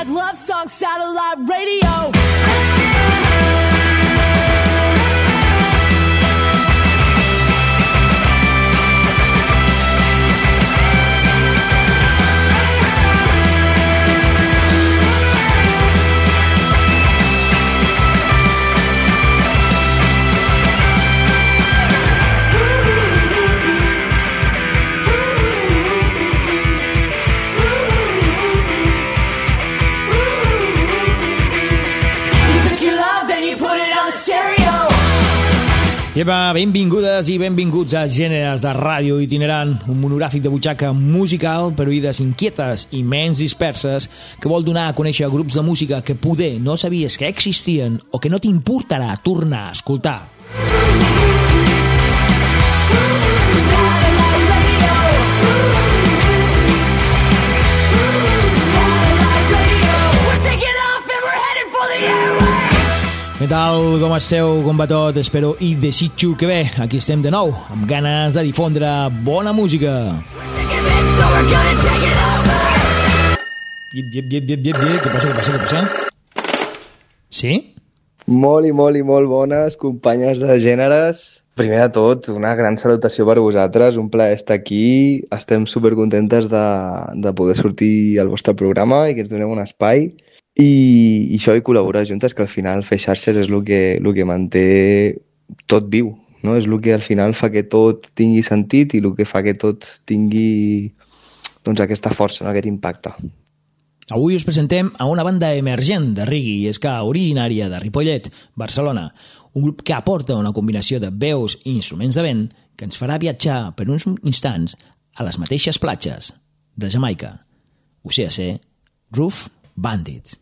Hashtag love song satellite radio. Iepa, benvingudes i benvinguts a Gèneres de Ràdio Itinerant, un monogràfic de butxaca musical per oïdes inquietes i menys disperses que vol donar a conèixer grups de música que poder no sabies que existien o que no t'importarà tornar a escoltar. We're tal, com esteu, com va tot? Espero i desitjo que bé. Aquí estem de nou, amb ganes de difondre bona música. Iep, iep, iep, iep, iep, iep. Què passa, què passa, què passa? Sí? Molt i molt i molt bones, companyes de gèneres. Primer de tot, una gran salutació per vosaltres, un plaer estar aquí. Estem supercontentes de, de poder sortir al vostre programa i que ens doneu un espai. I, i això i col·laborar juntes, que al final fer xarxes és el que, el que manté tot viu, no? És el que al final fa que tot tingui sentit i el que fa que tot tingui doncs, aquesta força, no? aquest impacte. Avui us presentem a una banda emergent de reggae i ska originària de Ripollet, Barcelona, un grup que aporta una combinació de veus i instruments de vent que ens farà viatjar per uns instants a les mateixes platges de Jamaica. UCAC, Roof Bandits.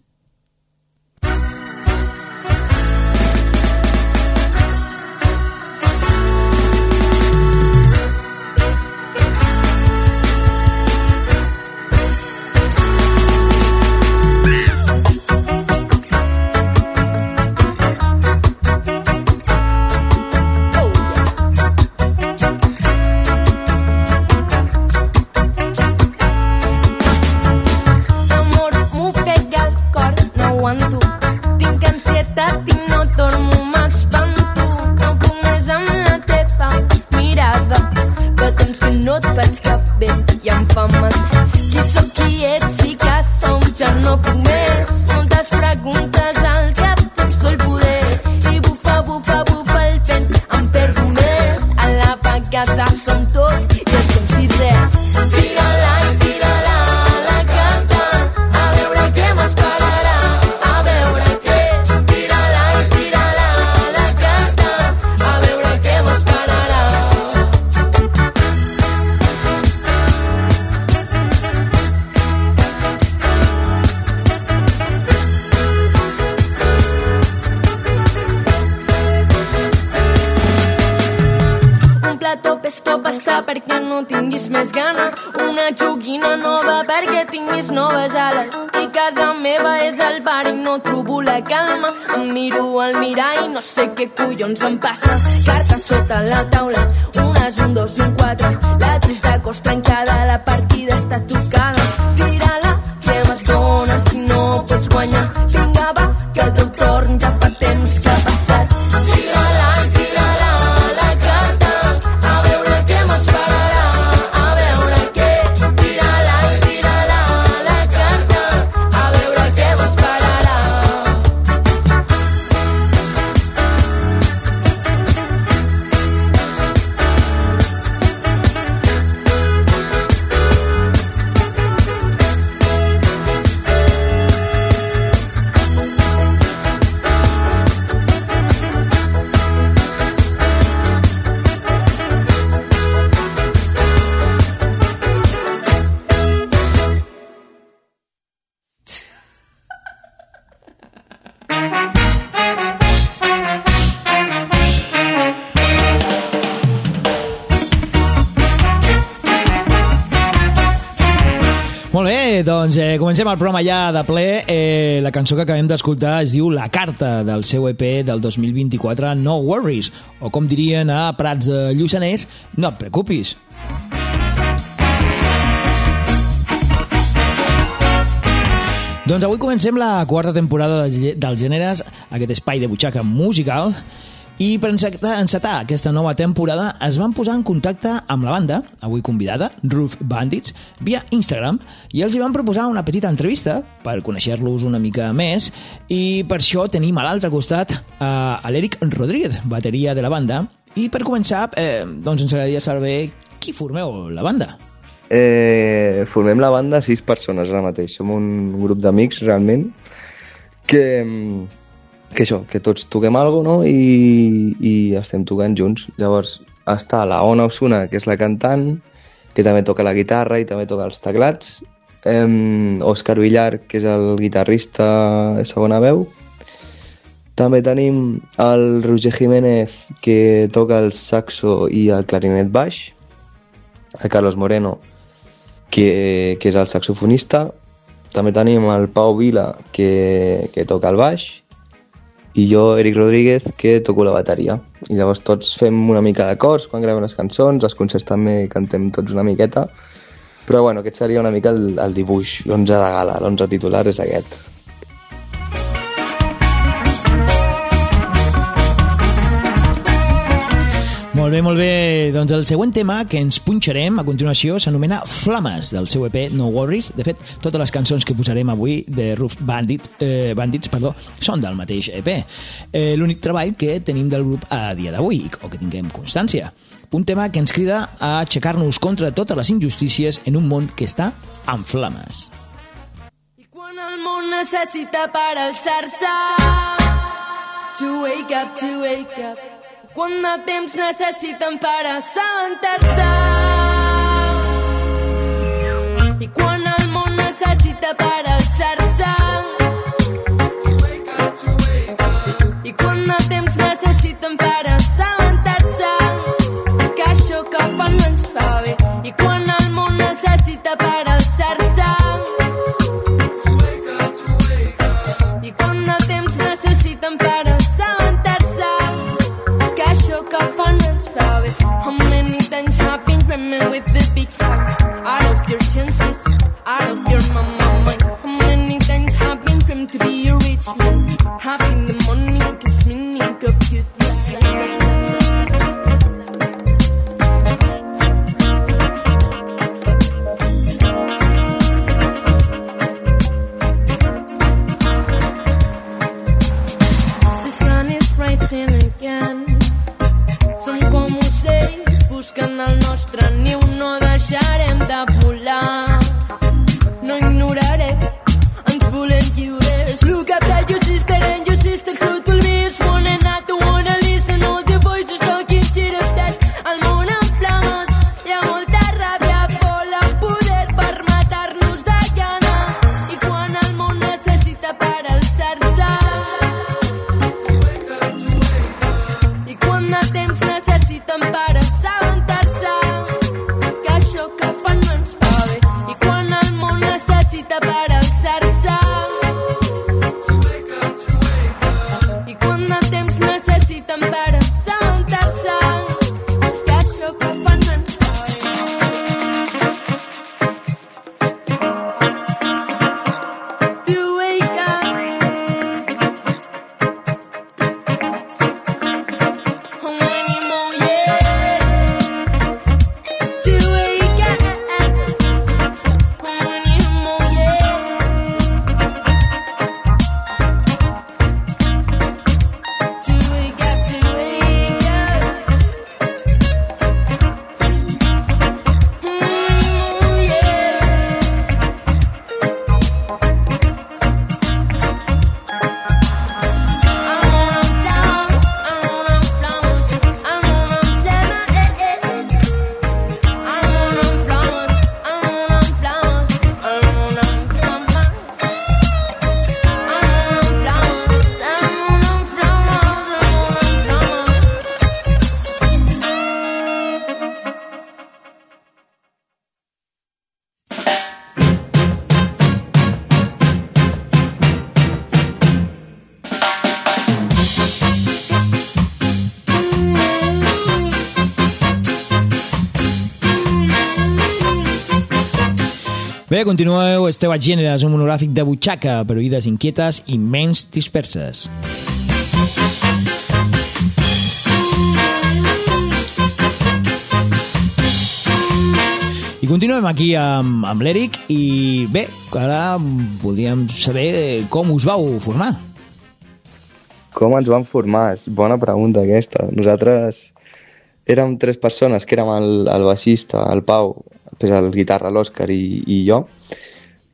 Joguina nova perquè tinguis noves ales. I casa meva és el bar i no trobo la calma. Em miro al mirall i no sé què collons em passa. Cartes sota la taula, unes, un, dos un quatre. La tris de cos trencada, la partida està tocada. Doncs eh, comencem el programa ja de ple. Eh, la cançó que acabem d'escoltar es diu La carta del seu EP del 2024, No Worries, o com dirien a Prats de Lluçanès, no et preocupis. Doncs avui comencem la quarta temporada de dels gèneres, aquest espai de butxaca musical, i per encetar, aquesta nova temporada es van posar en contacte amb la banda, avui convidada, Roof Bandits, via Instagram, i els hi van proposar una petita entrevista per conèixer-los una mica més, i per això tenim a l'altre costat eh, a l'Eric Rodríguez, bateria de la banda, i per començar, eh, doncs ens agradaria saber qui formeu la banda. Eh, formem la banda sis persones ara mateix. Som un grup d'amics, realment, que, que això, que tots toquem alguna no? I, i estem tocant junts. Llavors està la Ona Osuna, que és la cantant, que també toca la guitarra i també toca els teclats. Eh, Òscar Villar, que és el guitarrista de segona veu. També tenim el Roger Jiménez, que toca el saxo i el clarinet baix. El Carlos Moreno, que, que és el saxofonista. També tenim el Pau Vila, que, que toca el baix. I jo, Eric Rodríguez, que toco la bateria. I llavors tots fem una mica de cors quan gravem les cançons, als concerts també cantem tots una miqueta. Però bueno, aquest seria una mica el, el dibuix, l'11 de gala, l'11 titular és aquest. Molt bé, molt bé. Doncs el següent tema que ens punxarem a continuació s'anomena Flames, del seu EP No Worries. De fet, totes les cançons que posarem avui de Roof Bandit, eh, Bandits perdó, són del mateix EP. Eh, L'únic treball que tenim del grup a dia d'avui, o que tinguem constància. Un tema que ens crida a aixecar-nos contra totes les injustícies en un món que està en flames. I quan el món necessita per alçar-se To wake up, to wake up Quan de temps necessiten per assabentar-se. I quan el món necessita per Bé, continueu, esteu a Gèneres, un monogràfic de butxaca per oïdes inquietes i menys disperses. I continuem aquí amb, amb l'Eric i bé, ara voldríem saber com us vau formar. Com ens vam formar? És bona pregunta aquesta. Nosaltres érem tres persones, que érem el, el baixista, el Pau, després el guitarra, l'Òscar i, i jo,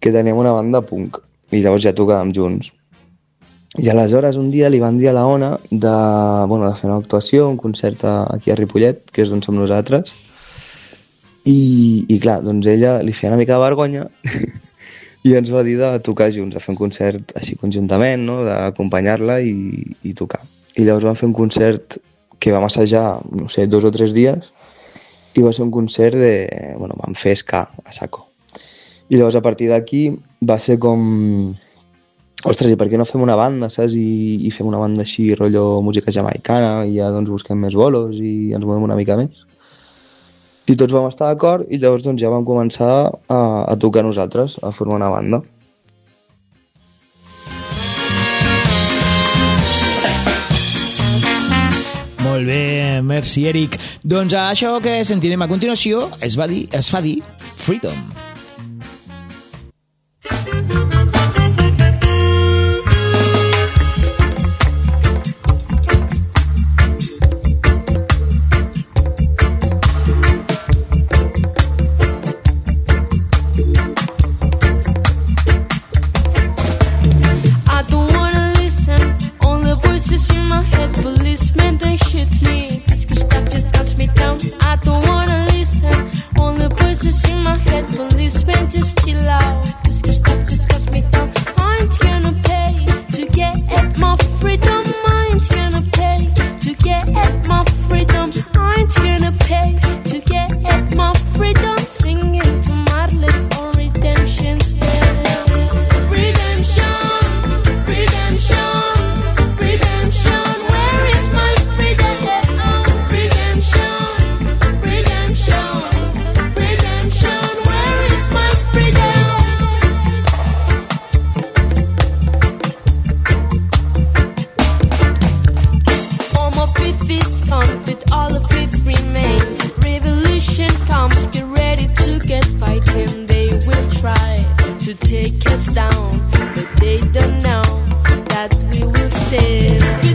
que teníem una banda punk i llavors ja tocàvem junts. I aleshores un dia li van dir a la Ona de, bueno, de fer una actuació, un concert aquí a Ripollet, que és d'on som nosaltres, i, i clar, doncs ella li feia una mica de vergonya i ens va dir de tocar junts, de fer un concert així conjuntament, no? d'acompanyar-la i, i tocar. I llavors vam fer un concert que vam assajar, no sé, dos o tres dies i va ser un concert de... Bueno, vam fer ska a saco. I llavors a partir d'aquí va ser com... Ostres, i per què no fem una banda, saps? I, i fem una banda així, rotllo música jamaicana, i ja doncs busquem més bolos i ens movem una mica més. I tots vam estar d'acord i llavors doncs ja vam començar a, a tocar nosaltres, a formar una banda. Molt bé, merci, Eric. Doncs això que sentirem a continuació es, va dir, es fa dir Freedom. Try to take us down, but they don't know that we will stand.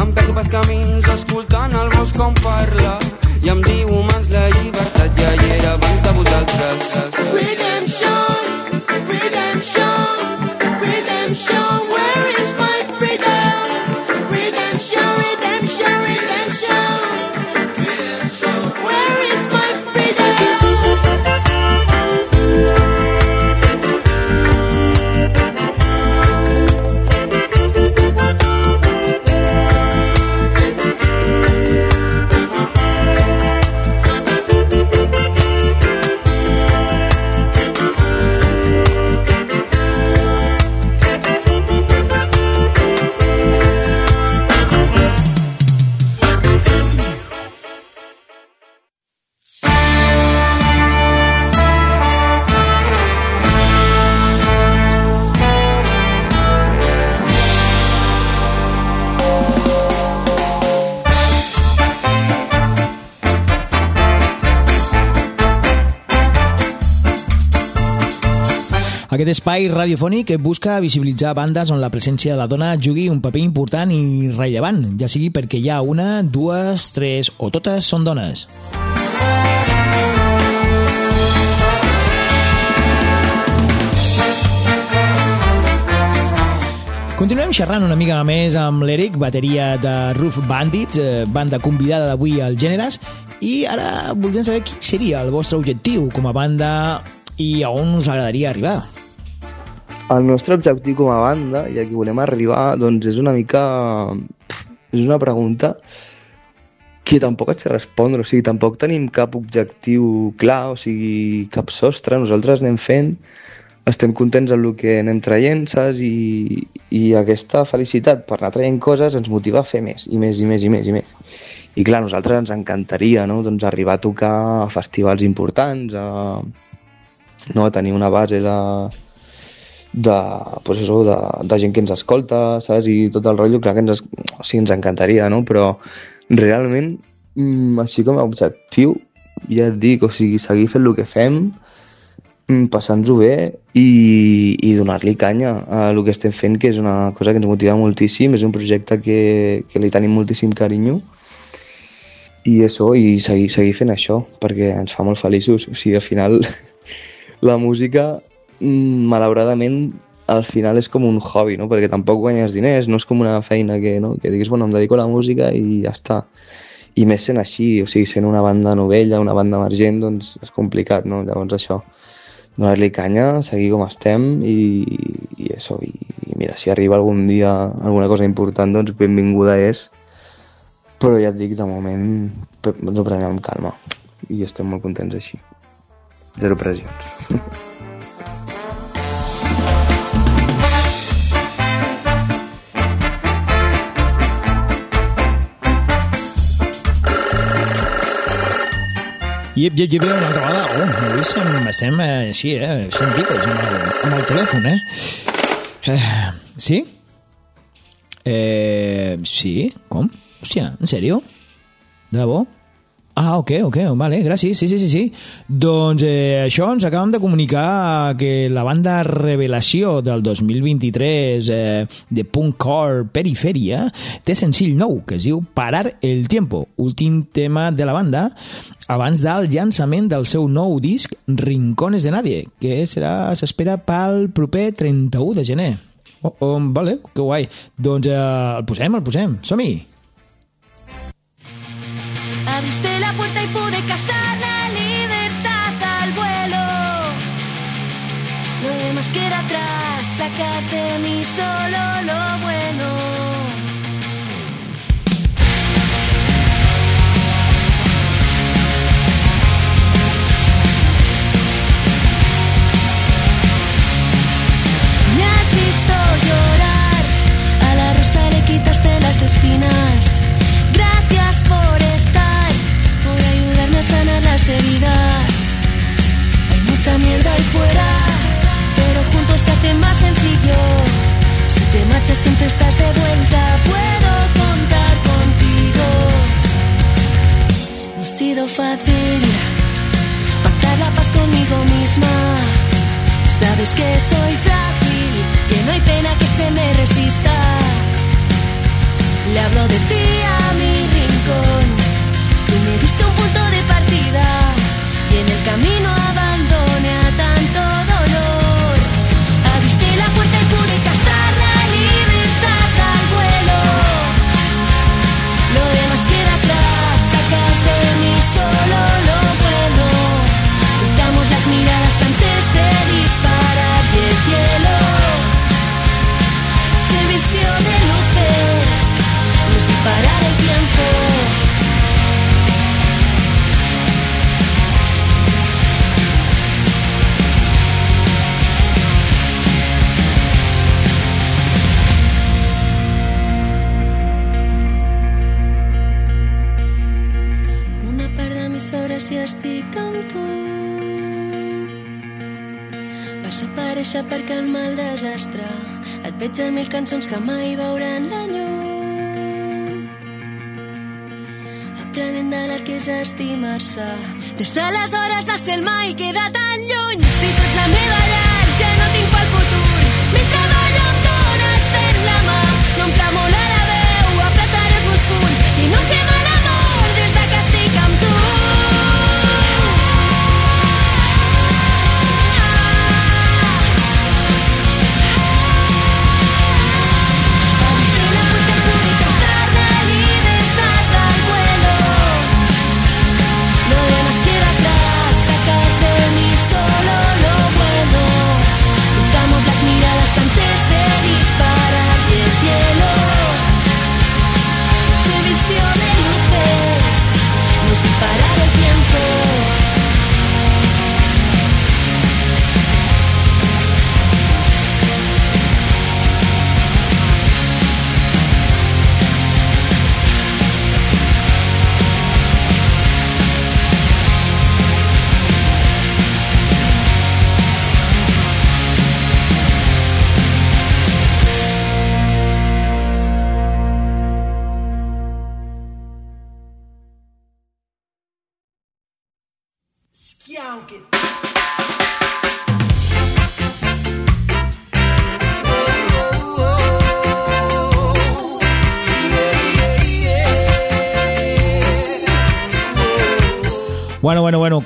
Em perdo pels camins escoltant el bosc com parla. I em diu humans la llibertat ja hi era abans de vosaltres Aquest espai radiofònic busca visibilitzar bandes on la presència de la dona jugui un paper important i rellevant, ja sigui perquè hi ha una, dues, tres o totes són dones. Continuem xerrant una mica més amb l'Eric, bateria de Roof Bandits, eh, banda convidada d'avui al Gèneres, i ara voldríem saber quin seria el vostre objectiu com a banda i a on us agradaria arribar. El nostre objectiu com a banda, i aquí volem arribar, doncs és una mica... És una pregunta que tampoc et sé respondre, o sigui, tampoc tenim cap objectiu clar, o sigui, cap sostre, nosaltres anem fent, estem contents amb el que anem traient, saps? I, i aquesta felicitat per anar traient coses ens motiva a fer més, i més, i més, i més, i més. I clar, a nosaltres ens encantaria no? doncs arribar a tocar a festivals importants, a, no? a tenir una base de, de, pues això, de, de gent que ens escolta, saps? I tot el rotllo, clar que ens, o sigui, ens encantaria, no? Però realment, mm, així com a objectiu, ja et dic, o sigui, seguir fent el que fem, mm, passant-nos-ho bé i, i donar-li canya a el que estem fent, que és una cosa que ens motiva moltíssim, és un projecte que, que li tenim moltíssim carinyo i això, i seguir, seguir fent això, perquè ens fa molt feliços. O sigui, al final, la música, malauradament, al final és com un hobby, no? Perquè tampoc guanyes diners, no és com una feina que, no? que diguis, bueno, em dedico a la música i ja està. I més sent així, o sigui, sent una banda novella, una banda emergent, doncs és complicat, no? Llavors això, donar-li canya, seguir com estem i, i això, i, i mira, si arriba algun dia alguna cosa important, doncs benvinguda és, però ja et dic, de moment ens ho prenem amb calma i estem molt contents així. Zero pressions. Iep, iep, iep, una altra vegada. Oh, avui estem, estem eh, així, eh? Estem picos amb el, amb el telèfon, eh? eh sí? Eh, sí? Com? Hòstia, en sèrio? De debò? Ah, ok, ok, vale, gràcies, sí, sí, sí, sí. Doncs eh, això ens acabem de comunicar que la banda Revelació del 2023 eh, de punk core Periferia té senzill nou que es diu Parar el Tiempo, últim tema de la banda abans del llançament del seu nou disc Rincones de Nadie, que serà s'espera pel proper 31 de gener. Oh, oh, vale, que guai. Doncs eh, el posem, el posem, som-hi! Abriste la puerta y pude cazar la libertad al vuelo. Lo demás queda atrás, sacas de mí solo lo bueno. Mucha mierda ahí fuera, pero juntos se hace más sencillo. Si te marchas siempre estás de vuelta, puedo contar contigo. No ha sido fácil pactar la paz conmigo misma. Sabes que soy frágil, que no hay pena que se me resista. Le hablo de ti a mi rincón. Tú me diste un punto de partida y en el camino abandoné sobre si estic amb tu. Vas aparèixer calmar el mal desastre et veig en mil cançons que mai veuran la llum. Aprenent de l'art que és estimar-se. Des d'aleshores el ser mai queda tan lluny. Si tu ets la meva llar, ja no tinc pel futur. Mentre ballo em dones fent la mà, no em tremola la veu, apretaré els meus punys i no em queda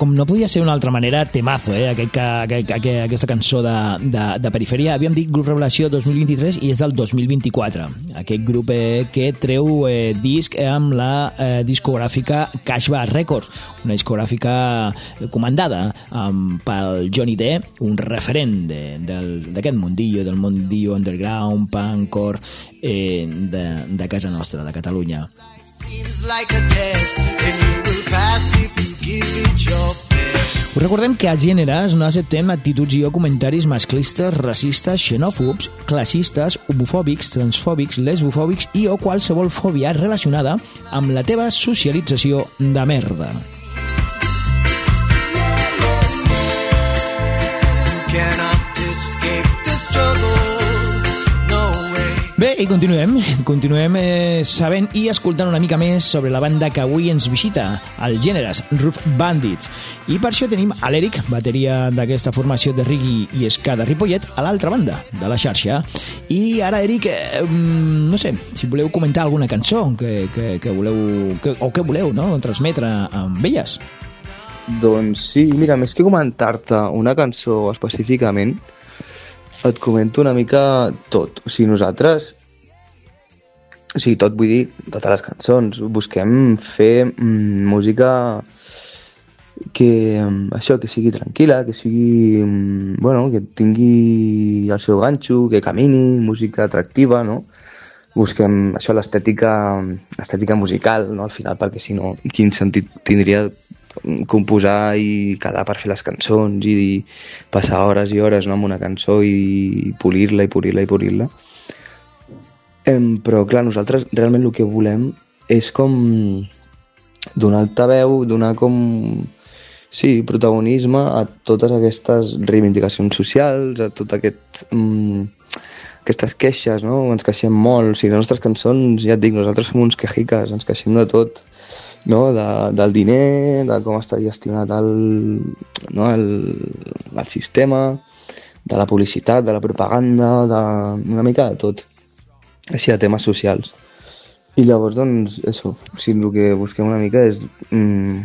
com no podia ser d'una altra manera, temazo, eh? Aquest, que, aquest, aquest, aquesta cançó de, de, de perifèria. Havíem dit Grup Revelació 2023 i és del 2024. Aquest grup eh, que treu eh, disc amb la eh, discogràfica Cashback Records, una discogràfica comandada um, pel Johnny D, un referent de- del- d'aquest mundillo, del mundillo underground, punkcore, eh, de, de casa nostra, de Catalunya. Seems like a test, and you will pass if Us recordem que a Gèneres no acceptem actituds i o comentaris masclistes, racistes, xenòfobs, classistes, homofòbics, transfòbics, lesbofòbics i o qualsevol fòbia relacionada amb la teva socialització de merda. Bé, i continuem. Continuem eh, sabent i escoltant una mica més sobre la banda que avui ens visita, el Gèneres, Roof Bandits. I per això tenim a l'Eric, bateria d'aquesta formació de reggae i ska de Ripollet, a l'altra banda de la xarxa. I ara, Eric, eh, mm, no sé, si voleu comentar alguna cançó que, que, que voleu, que, o que voleu no? transmetre amb elles. Doncs sí, mira, més que comentar-te una cançó específicament, et comento una mica tot. O sigui, nosaltres, o sigui, tot vull dir, totes les cançons, busquem fer mm, música que, mm, això, que sigui tranquil·la, que sigui, mm, bueno, que tingui el seu ganxo, que camini, música atractiva, no? Busquem això, l'estètica l'estètica musical, no? Al final, perquè si no, quin sentit tindria composar i quedar per fer les cançons i passar hores i hores no, amb una cançó i polir-la i polir-la i polir-la. Em, però, clar, nosaltres realment el que volem és com donar altaveu, donar com sí, protagonisme a totes aquestes reivindicacions socials, a tot aquest... Mm, aquestes queixes, no? Ens queixem molt. O sigui, les nostres cançons, ja et dic, nosaltres som uns quejiques, ens queixem de tot, no? De, del diner, de com està gestionat el, no? el, el sistema, de la publicitat, de la propaganda, de, una mica de tot. Així, de temes socials. I llavors, doncs, això, sigui, el que busquem una mica és mm,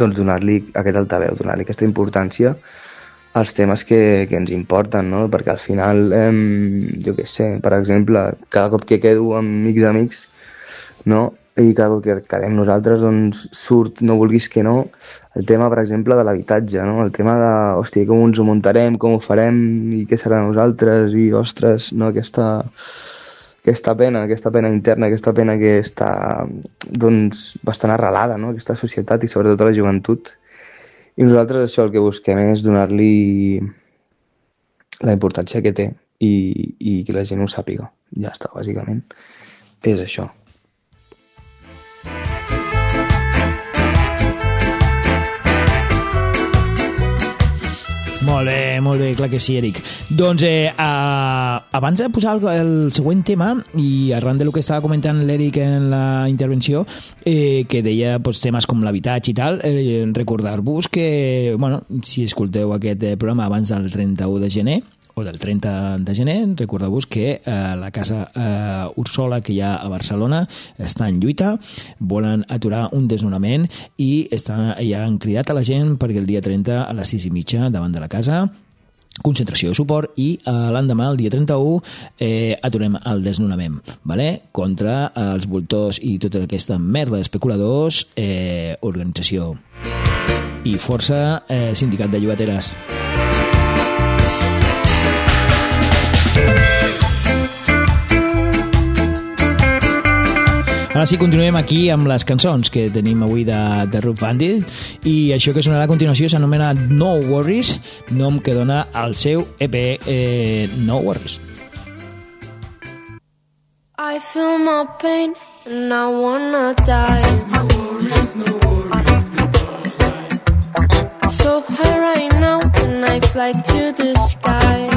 doncs donar-li aquest altaveu, donar-li aquesta importància als temes que, que ens importen, no? Perquè al final, eh, jo què sé, per exemple, cada cop que quedo amb amics amics, no? I cop que quedem nosaltres, doncs surt, no vulguis que no, el tema, per exemple, de l'habitatge, no? El tema de, hòstia, com ens ho muntarem, com ho farem i què serà nosaltres i, ostres, no? Aquesta, aquesta pena, aquesta pena interna, aquesta pena que està doncs, bastant arrelada, no? aquesta societat i sobretot la joventut. I nosaltres això el que busquem és donar-li la importància que té i, i que la gent ho sàpiga. Ja està, bàsicament. És això. Molt bé, molt bé, clar que sí, Eric. Doncs eh, a, abans de posar el, el següent tema, i arran de lo que estava comentant l'Eric en la intervenció, eh, que deia pues, temes com l'habitatge i tal, eh, recordar-vos que, bueno, si escolteu aquest eh, programa abans del 31 de gener, o del 30 de gener, recordeu-vos que eh, la casa eh, Ursola que hi ha a Barcelona està en lluita, volen aturar un desnonament i està, ja han cridat a la gent perquè el dia 30 a les 6 i mitja davant de la casa concentració de suport i eh, l'endemà, el dia 31, eh, aturem el desnonament vale? contra els voltors i tota aquesta merda d'especuladors, eh, organització i força eh, sindicat de llogateres. Ara sí, continuem aquí amb les cançons que tenim avui de, de Root Bandit i això que sonarà a continuació s'anomena No Worries, nom que dona al seu EP eh, No Worries. I feel my pain and I wanna die. So high right now and I fly to the sky.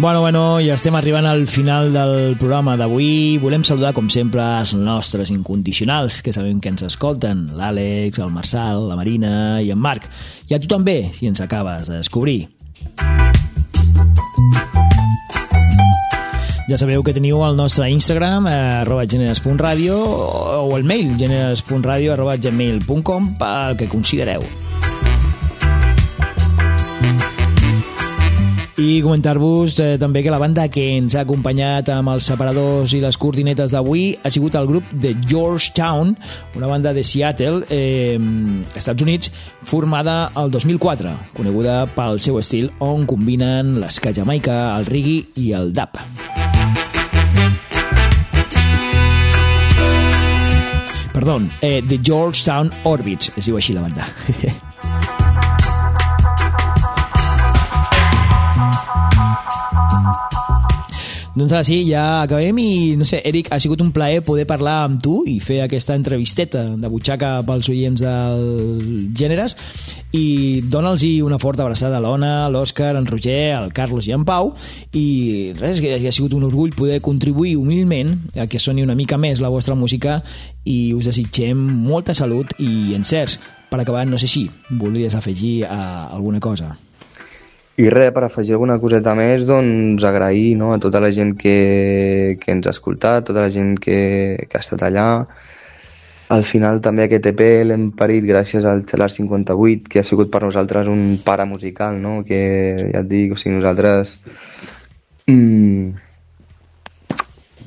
Bueno, bueno, ja estem arribant al final del programa d'avui. Volem saludar, com sempre, els nostres incondicionals, que sabem que ens escolten, l'Àlex, el Marçal, la Marina i en Marc. I a tu també, si ens acabes de descobrir. Ja sabeu que teniu el nostre Instagram, eh, arroba generes.radio, o el mail, generes.radio, arroba gmail.com, pel que considereu. I comentar-vos eh, també que la banda que ens ha acompanyat amb els separadors i les cortinetes d'avui ha sigut el grup de Georgetown, una banda de Seattle, eh, Estats Units, formada el 2004, coneguda pel seu estil on combinen l'esca jamaica, el reggae i el dub. Perdó, eh, The Georgetown Orbits, es diu així la banda. Doncs ara sí, ja acabem i, no sé, Eric, ha sigut un plaer poder parlar amb tu i fer aquesta entrevisteta de butxaca pels oients del Gèneres i dona'ls una forta abraçada a l'Ona, a l'Òscar, en Roger, al Carlos i en Pau i res, que ha sigut un orgull poder contribuir humilment a que soni una mica més la vostra música i us desitgem molta salut i encerts. Per acabar, no sé si voldries afegir uh, alguna cosa. I res, per afegir alguna coseta més, doncs agrair no, a tota la gent que, que ens ha escoltat, tota la gent que, que ha estat allà. Al final també aquest EP l'hem parit gràcies al Xalar 58, que ha sigut per nosaltres un pare musical, no? que ja et dic, o sigui, nosaltres mm,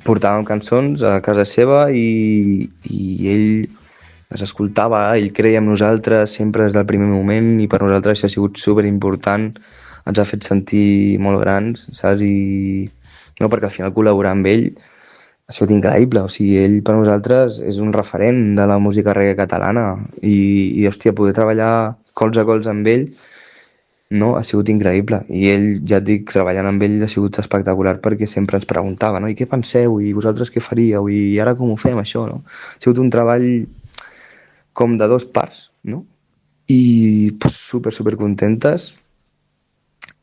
portàvem cançons a casa seva i, i ell les escoltava, ell creia en nosaltres sempre des del primer moment i per nosaltres això ha sigut super important ens ha fet sentir molt grans, saps? I no, perquè al final col·laborar amb ell ha sigut increïble, o sigui, ell per nosaltres és un referent de la música reggae catalana i, i hòstia, poder treballar colze a colze amb ell no? ha sigut increïble. I ell, ja et dic, treballant amb ell ha sigut espectacular perquè sempre ens preguntava, no? I què penseu? I vosaltres què faríeu? I ara com ho fem, això, no? Ha sigut un treball com de dos parts, no? I pues, super, super contentes.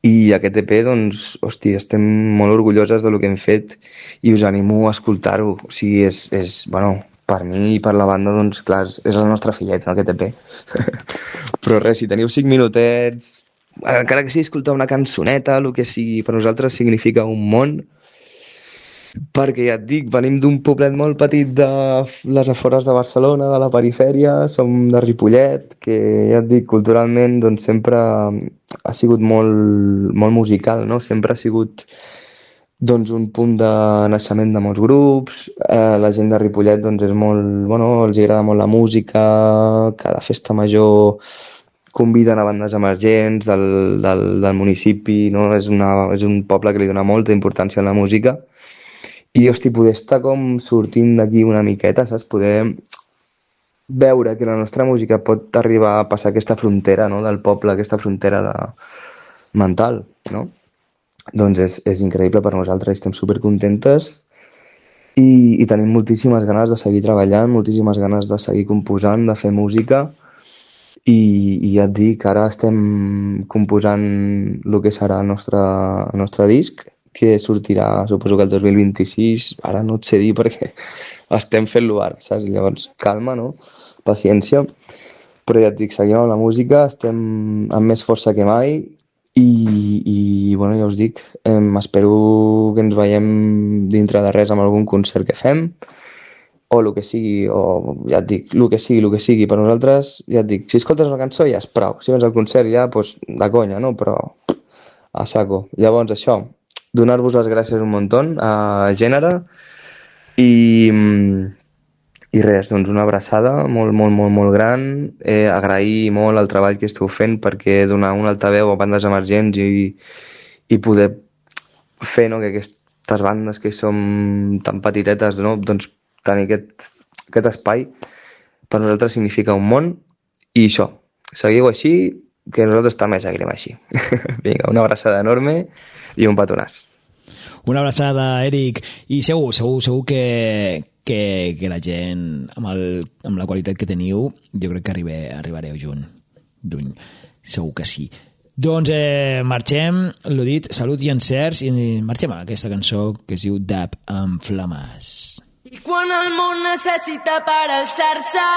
I aquest EP, doncs, hosti, estem molt orgulloses del que hem fet i us animo a escoltar-ho. O sigui, és, és, bueno, per mi i per la banda, doncs, clar, és, la nostra filleta, no, aquest EP. Però res, si teniu cinc minutets, encara que sigui escoltar una cançoneta, el que sigui, per nosaltres significa un món, perquè ja et dic, venim d'un poblet molt petit de les afores de Barcelona, de la perifèria, som de Ripollet, que ja et dic, culturalment doncs, sempre ha sigut molt, molt musical, no? sempre ha sigut doncs, un punt de naixement de molts grups, eh, la gent de Ripollet doncs, és molt, bueno, els agrada molt la música, cada festa major conviden a bandes emergents del, del, del municipi, no? és, una, és un poble que li dona molta importància a la música i, hosti, poder estar com sortint d'aquí una miqueta, saps? Poder veure que la nostra música pot arribar a passar aquesta frontera no? del poble, aquesta frontera de... mental, no? Doncs és, és increïble per nosaltres, estem supercontentes i, i tenim moltíssimes ganes de seguir treballant, moltíssimes ganes de seguir composant, de fer música i, i ja et dic, ara estem composant el que serà el nostre, el nostre disc que sortirà, suposo que el 2026, ara no et sé dir perquè estem fent-lo ara, saps? Llavors, calma, no? Paciència. Però ja et dic, seguim amb la música, estem amb més força que mai i, i bueno, ja us dic, eh, espero que ens veiem dintre de res amb algun concert que fem o el que sigui, o ja et dic, el que sigui, el que sigui, per nosaltres, ja et dic, si escoltes una cançó ja és prou, si vens al concert ja, doncs, de conya, no? Però a saco. Llavors, això, donar-vos les gràcies un muntó a Gènere i, i res, doncs una abraçada molt, molt, molt, molt gran, eh, agrair molt el treball que esteu fent perquè donar un altaveu a bandes emergents i, i poder fer no, que aquestes bandes que som tan petitetes, no, doncs tenir aquest, aquest espai per nosaltres significa un món. I això, seguiu així que nosaltres també seguirem així. Vinga, una abraçada enorme i un petonàs. Una abraçada, Eric, i segur, segur, segur que, que, que la gent, amb, el, amb la qualitat que teniu, jo crec que arribe, arribareu junt, lluny. Segur que sí. Doncs eh, marxem, l'ho dit, salut i encerts, i marxem a aquesta cançó que es diu Dab amb flames. I quan el món necessita per alçar-se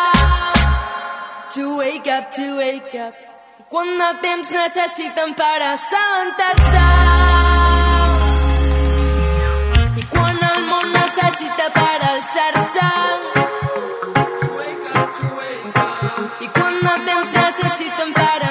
To wake up, to wake up quan de temps necessiten per assabentar-se? I quan el món necessita per alçar-se? I quan de temps necessiten per